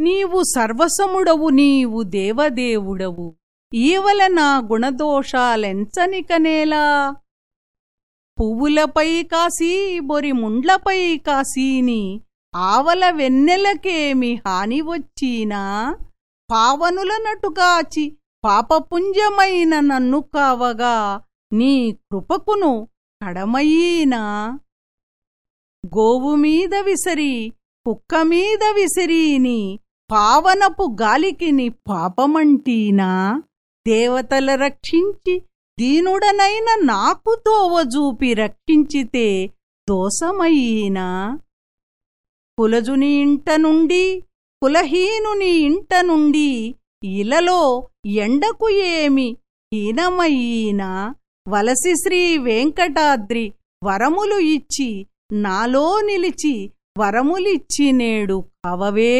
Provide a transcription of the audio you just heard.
నీవు సర్వసముడవు నీవు దేవదేవుడవు. ఈవల నా గుణదోషాలెంచనికనేలా? పువ్వులపై కాసి బొరి ముండ్లపై కాసీని ఆవల వెన్నెలకేమి హాని వచ్చినా పావనుల నటుగాచి పాపపుంజమైన నన్ను కావగా నీ కృపకును కడమయీనా గోవుమీద విసిరి విసరి విసిరీని పావనపు గాలికిని పాపమంటీనా? దేవతల రక్షించి దీనుడనైన నాకు తోవజూపి రక్షించితే దోసమయీనా కులజుని ఇంట నుండి కులహీనుని ఇంట నుండి ఇలలో ఎండకు ఏమి హీనమయ్యీనా? వలసి శ్రీ వెంకటాద్రి వరములు ఇచ్చి నాలో నిలిచి వరములిచ్చి నేడు కవవే?